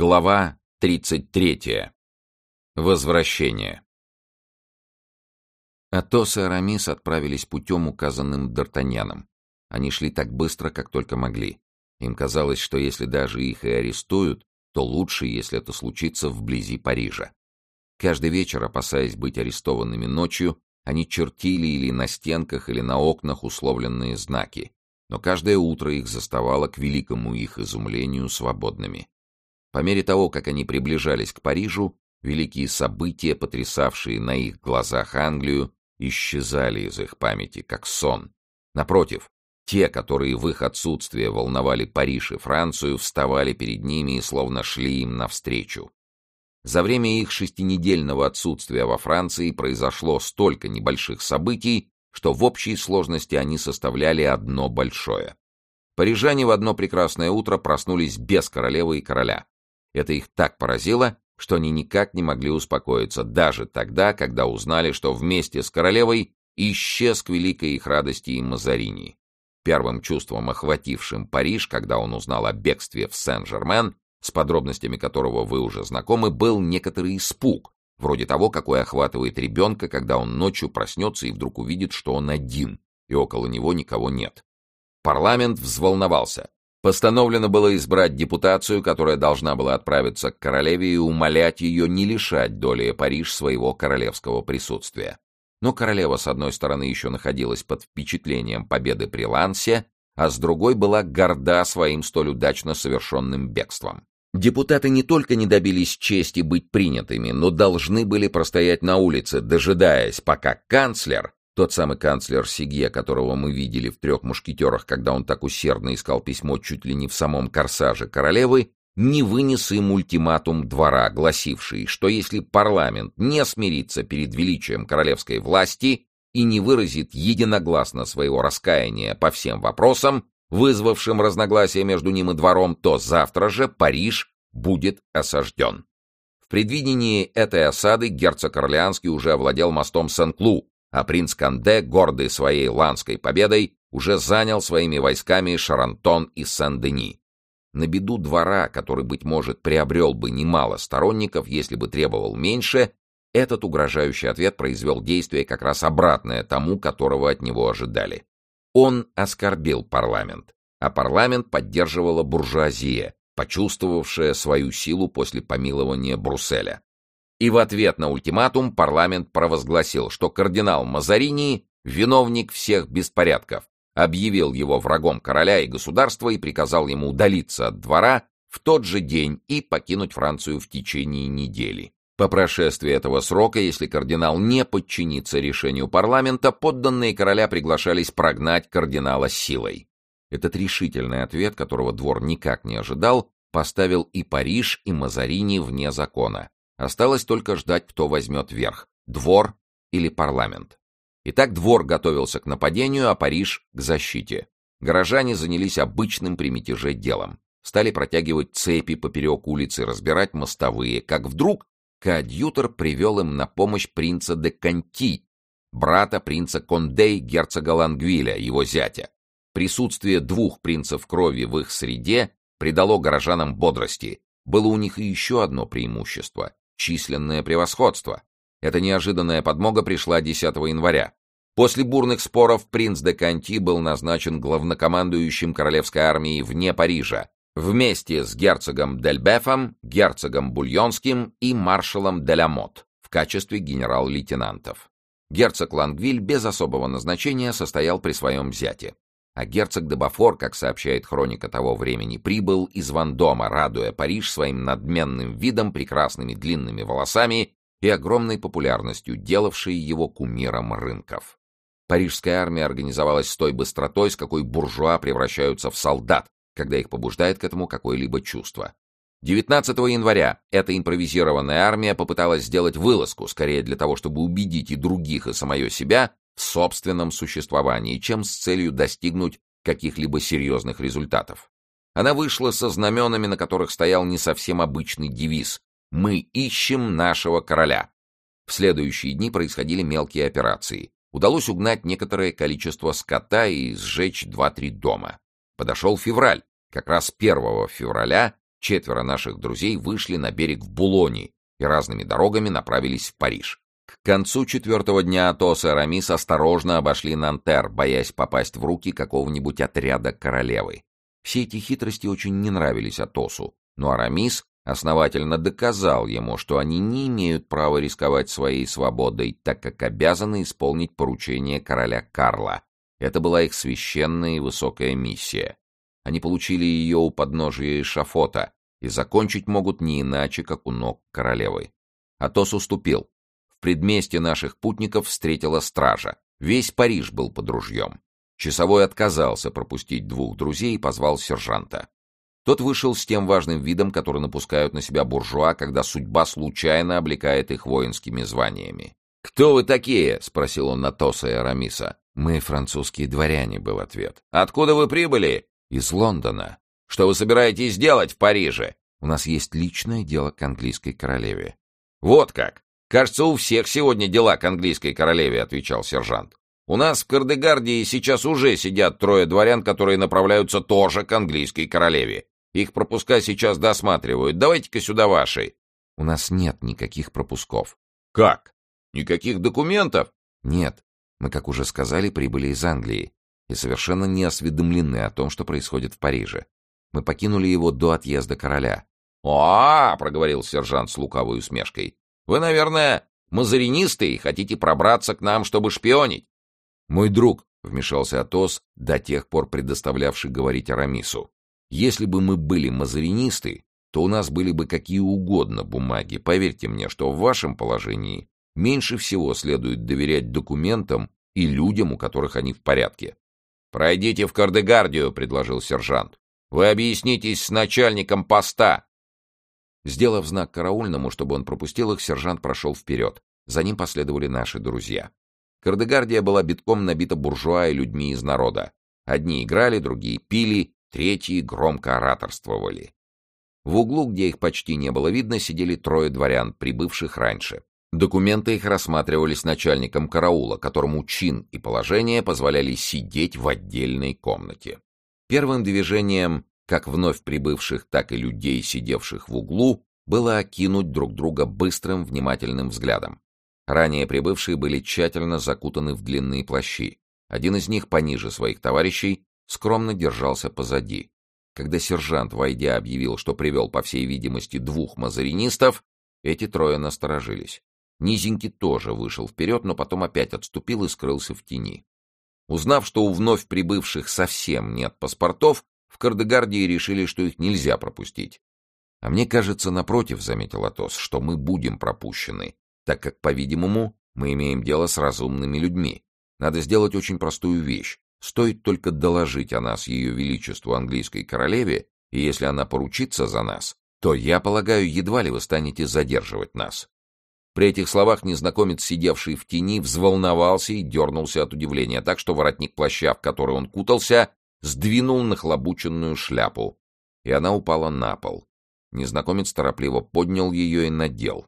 Глава 33. Возвращение. Атос и Арамис отправились путем, указанным Д'Артаньяном. Они шли так быстро, как только могли. Им казалось, что если даже их и арестуют, то лучше, если это случится вблизи Парижа. Каждый вечер, опасаясь быть арестованными ночью, они чертили или на стенках, или на окнах условленные знаки, но каждое утро их заставало к великому их изумлению свободными. По мере того, как они приближались к Парижу, великие события, потрясавшие на их глазах Англию, исчезали из их памяти, как сон. Напротив, те, которые в их отсутствие волновали Париж и Францию, вставали перед ними и словно шли им навстречу. За время их шестинедельного отсутствия во Франции произошло столько небольших событий, что в общей сложности они составляли одно большое. Парижане в одно прекрасное утро проснулись без королевы и короля. Это их так поразило, что они никак не могли успокоиться, даже тогда, когда узнали, что вместе с королевой исчез к великой их радости и Мазарини. Первым чувством, охватившим Париж, когда он узнал о бегстве в Сен-Жермен, с подробностями которого вы уже знакомы, был некоторый испуг, вроде того, какой охватывает ребенка, когда он ночью проснется и вдруг увидит, что он один, и около него никого нет. Парламент взволновался. Постановлено было избрать депутацию, которая должна была отправиться к королеве и умолять ее не лишать доли Париж своего королевского присутствия. Но королева, с одной стороны, еще находилась под впечатлением победы при Лансе, а с другой была горда своим столь удачно совершенным бегством. Депутаты не только не добились чести быть принятыми, но должны были простоять на улице, дожидаясь, пока канцлер тот самый канцлер Сигье, которого мы видели в «Трех мушкетерах», когда он так усердно искал письмо чуть ли не в самом корсаже королевы, не вынес им ультиматум двора, гласивший, что если парламент не смирится перед величием королевской власти и не выразит единогласно своего раскаяния по всем вопросам, вызвавшим разногласия между ним и двором, то завтра же Париж будет осажден. В предвидении этой осады герцог Орлеанский уже овладел мостом Сен-Клу, а принц Канде, гордый своей ланской победой, уже занял своими войсками Шарантон и Сен-Дени. На беду двора, который, быть может, приобрел бы немало сторонников, если бы требовал меньше, этот угрожающий ответ произвел действие как раз обратное тому, которого от него ожидали. Он оскорбил парламент, а парламент поддерживала буржуазия, почувствовавшая свою силу после помилования Брусселя. И в ответ на ультиматум парламент провозгласил, что кардинал Мазарини — виновник всех беспорядков, объявил его врагом короля и государства и приказал ему удалиться от двора в тот же день и покинуть Францию в течение недели. По прошествии этого срока, если кардинал не подчинится решению парламента, подданные короля приглашались прогнать кардинала силой. Этот решительный ответ, которого двор никак не ожидал, поставил и Париж, и Мазарини вне закона. Осталось только ждать, кто возьмет верх — двор или парламент. Итак, двор готовился к нападению, а Париж — к защите. Горожане занялись обычным при мятеже делом. Стали протягивать цепи поперек улицы, разбирать мостовые, как вдруг коадьютор привел им на помощь принца де Конти, брата принца Кондей, герцога Лангвиля, его зятя. Присутствие двух принцев крови в их среде придало горожанам бодрости. Было у них и еще одно преимущество численное превосходство. Эта неожиданная подмога пришла 10 января. После бурных споров принц де Канти был назначен главнокомандующим королевской армии вне Парижа, вместе с герцогом Дельбефом, герцогом Бульонским и маршалом Делямот в качестве генерал-лейтенантов. Герцог Лангвиль без особого назначения состоял при своем зяте а герцог де Бафор, как сообщает хроника того времени, прибыл из Вандома, радуя Париж своим надменным видом, прекрасными длинными волосами и огромной популярностью, делавшей его кумиром рынков. Парижская армия организовалась с той быстротой, с какой буржуа превращаются в солдат, когда их побуждает к этому какое-либо чувство. 19 января эта импровизированная армия попыталась сделать вылазку, скорее для того, чтобы убедить и других, и самое себя, собственном существовании, чем с целью достигнуть каких-либо серьезных результатов. Она вышла со знаменами, на которых стоял не совсем обычный девиз «Мы ищем нашего короля». В следующие дни происходили мелкие операции. Удалось угнать некоторое количество скота и сжечь два-три дома. Подошел февраль. Как раз 1 февраля четверо наших друзей вышли на берег в Булони и разными дорогами направились в Париж. К концу четвертого дня Атос и Арамис осторожно обошли Нантер, боясь попасть в руки какого-нибудь отряда королевы. Все эти хитрости очень не нравились Атосу, но Арамис основательно доказал ему, что они не имеют права рисковать своей свободой, так как обязаны исполнить поручение короля Карла. Это была их священная и высокая миссия. Они получили ее у подножия эшафота и закончить могут не иначе, как у ног королевы. Атос уступил. В предместе наших путников встретила стража. Весь Париж был под ружьем. Часовой отказался пропустить двух друзей и позвал сержанта. Тот вышел с тем важным видом, который напускают на себя буржуа, когда судьба случайно облекает их воинскими званиями. «Кто вы такие?» — спросил он Натоса и Арамиса. «Мы французские дворяне», — был ответ. «Откуда вы прибыли?» «Из Лондона». «Что вы собираетесь делать в Париже?» «У нас есть личное дело к английской королеве». «Вот как! Кажется, у всех сегодня дела к английской королеве», — отвечал сержант. «У нас в Кардегардии сейчас уже сидят трое дворян, которые направляются тоже к английской королеве. Их пропуска сейчас досматривают. Давайте-ка сюда ваши. У нас нет никаких пропусков. Как? Никаких документов? Нет. Мы, как уже сказали, прибыли из Англии и совершенно не осведомлены о том, что происходит в Париже. Мы покинули его до отъезда короля. «О, — проговорил сержант с лукавой усмешкой, — вы, наверное, мазаринисты и хотите пробраться к нам, чтобы шпионить?» «Мой друг», — вмешался Атос, до тех пор предоставлявший говорить Арамису. Если бы мы были мазаринисты, то у нас были бы какие угодно бумаги. Поверьте мне, что в вашем положении меньше всего следует доверять документам и людям, у которых они в порядке. «Пройдите в Кардегардию», — предложил сержант. «Вы объяснитесь с начальником поста». Сделав знак караульному, чтобы он пропустил их, сержант прошел вперед. За ним последовали наши друзья. Кардегардия была битком набита буржуа и людьми из народа. Одни играли, другие пили, Третьи громко ораторствовали. В углу, где их почти не было видно, сидели трое дворян, прибывших раньше. Документы их рассматривались начальником караула, которому чин и положение позволяли сидеть в отдельной комнате. Первым движением как вновь прибывших, так и людей, сидевших в углу, было окинуть друг друга быстрым, внимательным взглядом. Ранее прибывшие были тщательно закутаны в длинные плащи. Один из них, пониже своих товарищей, скромно держался позади. Когда сержант, войдя, объявил, что привел, по всей видимости, двух мазаринистов, эти трое насторожились. Низенький тоже вышел вперед, но потом опять отступил и скрылся в тени. Узнав, что у вновь прибывших совсем нет паспортов, в Кардегардии решили, что их нельзя пропустить. «А мне кажется, напротив», — заметил Атос, — «что мы будем пропущены, так как, по-видимому, мы имеем дело с разумными людьми. Надо сделать очень простую вещь Стоит только доложить о нас ее величеству английской королеве, и если она поручится за нас, то, я полагаю, едва ли вы станете задерживать нас». При этих словах незнакомец, сидевший в тени, взволновался и дернулся от удивления, так что воротник плаща, в который он кутался, сдвинул нахлобученную шляпу, и она упала на пол. Незнакомец торопливо поднял ее и надел.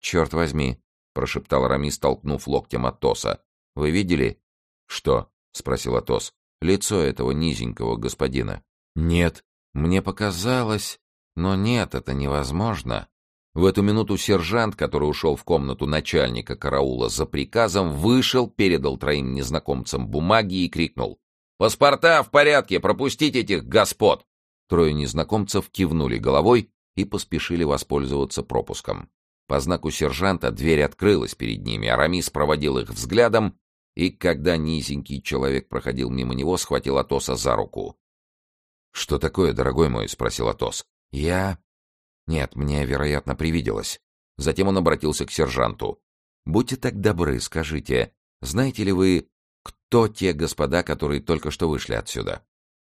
«Черт возьми!» — прошептал Рамис, толкнув локтем Атоса. «Вы видели?» «Что?» — спросил Атос. «Лицо этого низенького господина». «Нет, мне показалось...» «Но нет, это невозможно». В эту минуту сержант, который ушел в комнату начальника караула за приказом, вышел, передал троим незнакомцам бумаги и крикнул. «Паспорта в порядке! Пропустите этих господ!» Трое незнакомцев кивнули головой и поспешили воспользоваться пропуском. По знаку сержанта дверь открылась перед ними, Арамис проводил их взглядом и, когда низенький человек проходил мимо него, схватил Атоса за руку. «Что такое, дорогой мой?» — спросил Атос. «Я...» «Нет, мне, вероятно, привиделось». Затем он обратился к сержанту. «Будьте так добры, скажите, знаете ли вы, кто те господа, которые только что вышли отсюда?»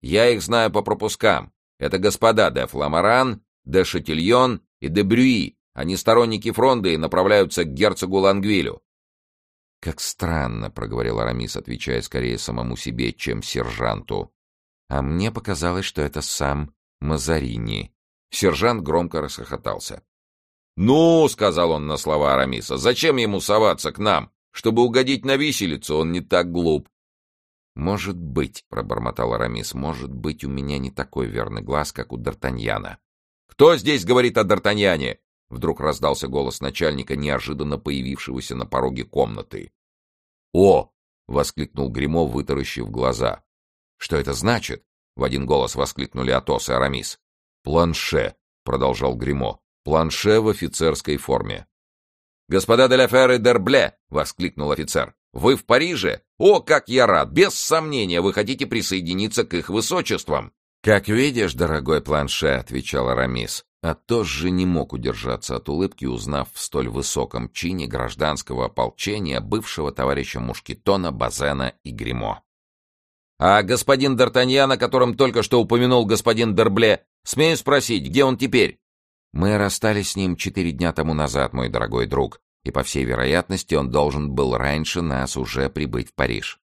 «Я их знаю по пропускам. Это господа де Фламаран, де Шатильон и де Брюи. Они сторонники фронта и направляются к герцогу Лангвилю. «Как странно», — проговорил Арамис, отвечая скорее самому себе, чем сержанту. «А мне показалось, что это сам Мазарини». Сержант громко расхохотался. «Ну», — сказал он на слова Арамиса, — «зачем ему соваться к нам? Чтобы угодить на виселицу, он не так глуп». «Может быть», — пробормотал Арамис, — «может быть, у меня не такой верный глаз, как у Д'Артаньяна». Кто здесь говорит о Д'Артаньяне?» Вдруг раздался голос начальника, неожиданно появившегося на пороге комнаты. «О!» — воскликнул Гримо, вытаращив глаза. «Что это значит?» — в один голос воскликнули Атос и Арамис. «Планше», — продолжал Гримо. «Планше в офицерской форме». «Господа де ла Фер и Дербле!» — воскликнул офицер. «Вы в Париже? О, как я рад! Без сомнения, вы хотите присоединиться к их высочествам!» «Как видишь, дорогой планше», — отвечал Арамис, Атос же не мог удержаться от улыбки, узнав в столь высоком чине гражданского ополчения бывшего товарища Мушкетона, Базена и Гримо. «А господин Д'Артаньян, о котором только что упомянул господин Дербле, смею спросить, где он теперь?» «Мы расстались с ним четыре дня тому назад, мой дорогой друг, и, по всей вероятности, он должен был раньше нас уже прибыть в Париж».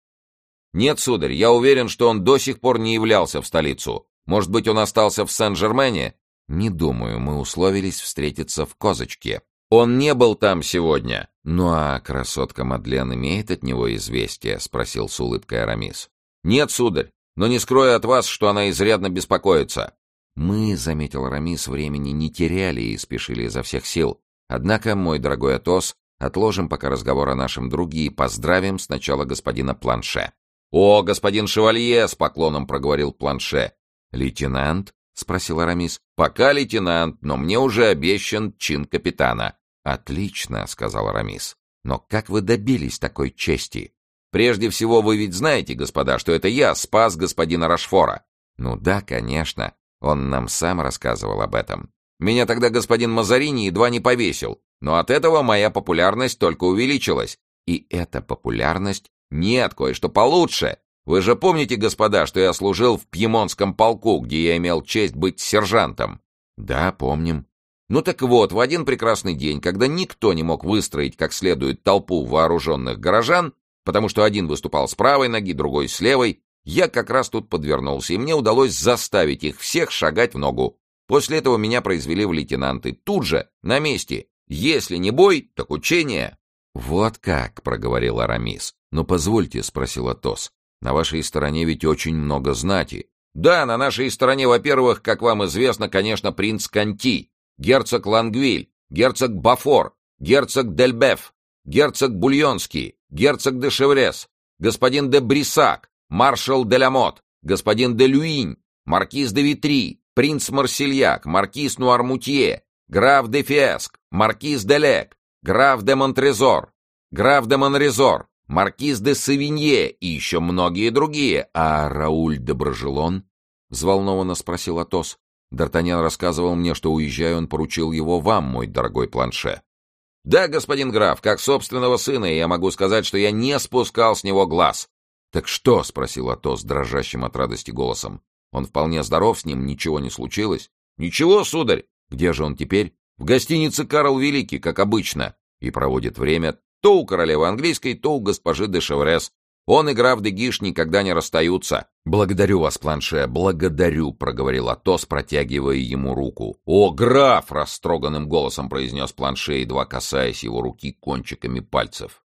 «Нет, сударь, я уверен, что он до сих пор не являлся в столицу. Может быть, он остался в Сен-Жермене?» «Не думаю, мы условились встретиться в Козочке». «Он не был там сегодня». «Ну а красотка Мадлен имеет от него известие?» — спросил с улыбкой Арамис. «Нет, сударь, но не скрою от вас, что она изрядно беспокоится». «Мы, — заметил Арамис, — времени не теряли и спешили изо всех сил. Однако, мой дорогой Атос, отложим пока разговор о нашем друге и поздравим сначала господина Планше». «О, господин Шевалье!» — с поклоном проговорил Планше. «Лейтенант?» — спросил Арамис. «Пока лейтенант, но мне уже обещан чин капитана». «Отлично», — сказал Арамис. «Но как вы добились такой чести?» «Прежде всего, вы ведь знаете, господа, что это я спас господина Рашфора». «Ну да, конечно. Он нам сам рассказывал об этом. Меня тогда господин Мазарини едва не повесил, но от этого моя популярность только увеличилась. И эта популярность... Нет, кое-что получше. Вы же помните, господа, что я служил в Пьемонском полку, где я имел честь быть сержантом? Да, помним. Ну так вот, в один прекрасный день, когда никто не мог выстроить как следует толпу вооруженных горожан, потому что один выступал с правой ноги, другой с левой, я как раз тут подвернулся, и мне удалось заставить их всех шагать в ногу. После этого меня произвели в лейтенанты. Тут же, на месте. Если не бой, так учение. — Вот как, — проговорил Арамис. — Ну, позвольте, — спросил Атос. На вашей стороне ведь очень много знати. Да, на нашей стороне, во-первых, как вам известно, конечно, принц Конти, герцог Лонгвиль, герцог Бофор, герцог д'Эльбеф, герцог Бульонский, герцог де Шеврес, господин де Брисак, маршал де Ламот, господин де Люинь, маркиз де Витри, принц Марсельяк, маркиз Нуармутье, граф де Фиеск, маркиз де Лек, граф де Монтрезор, граф де Монрезор, маркиз де Савинье и еще многие другие. А Рауль де Бражелон? — взволнованно спросил Атос. Д'Артаньян рассказывал мне, что, уезжая, он поручил его вам, мой дорогой планше. — Да, господин граф, как собственного сына, я могу сказать, что я не спускал с него глаз. — Так что? — спросил Атос дрожащим от радости голосом. — Он вполне здоров, с ним ничего не случилось? — Ничего, сударь. Где же он теперь? — В гостинице «Карл Великий», как обычно. И проводит время то у королевы английской, то у госпожи де Шеврес. Он и граф де Гиш никогда не расстаются. «Благодарю вас, планше, благодарю», — проговорил Атос, протягивая ему руку. «О, граф!» — растроганным голосом произнес планше, едва касаясь его руки кончиками пальцев.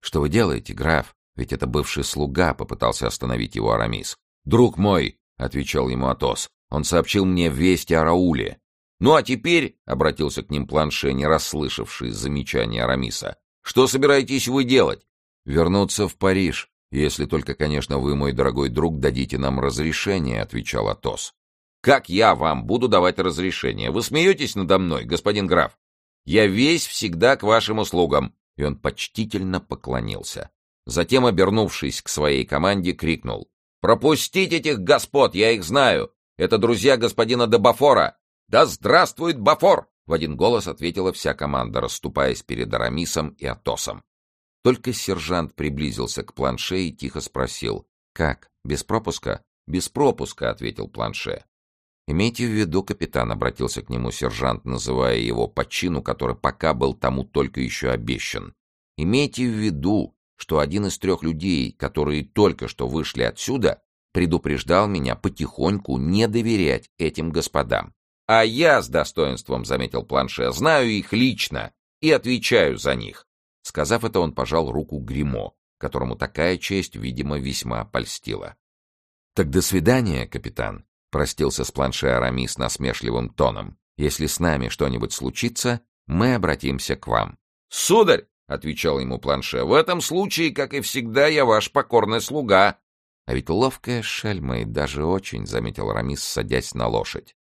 «Что вы делаете, граф? Ведь это бывший слуга», — попытался остановить его Арамис. «Друг мой», — отвечал ему Атос, — «он сообщил мне вести о Рауле». «Ну а теперь», — обратился к ним планше, не расслышавший замечания Арамиса, что собираетесь вы делать? Вернуться в Париж, если только, конечно, вы, мой дорогой друг, дадите нам разрешение, отвечал Атос. Как я вам буду давать разрешение? Вы смеетесь надо мной, господин граф? Я весь всегда к вашим услугам. И он почтительно поклонился. Затем, обернувшись к своей команде, крикнул. «Пропустить этих господ, я их знаю! Это друзья господина де Бафора! Да здравствует Бафор!» В один голос ответила вся команда, расступаясь перед Арамисом и Атосом. Только сержант приблизился к планше и тихо спросил. «Как? Без пропуска?» «Без пропуска», — ответил планше. «Имейте в виду, капитан», — обратился к нему сержант, называя его по чину, который пока был тому только еще обещан. «Имейте в виду, что один из трех людей, которые только что вышли отсюда, предупреждал меня потихоньку не доверять этим господам. А я с достоинством, заметил Планше, знаю их лично и отвечаю за них. Сказав это, он пожал руку Гримо, которому такая честь, видимо, весьма польстила. Так до свидания, капитан. простился с планше Арамис насмешливым тоном. «Если с нами что-нибудь случится, мы обратимся к вам». «Сударь!» — отвечал ему планше. «В этом случае, как и всегда, я ваш покорный слуга». «А ведь ловкая шельма и даже очень», — заметил Рамис, садясь на лошадь.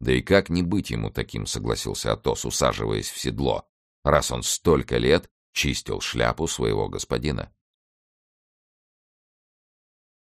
«Да и как не быть ему таким», — согласился Атос, усаживаясь в седло, раз он столько лет чистил шляпу своего господина.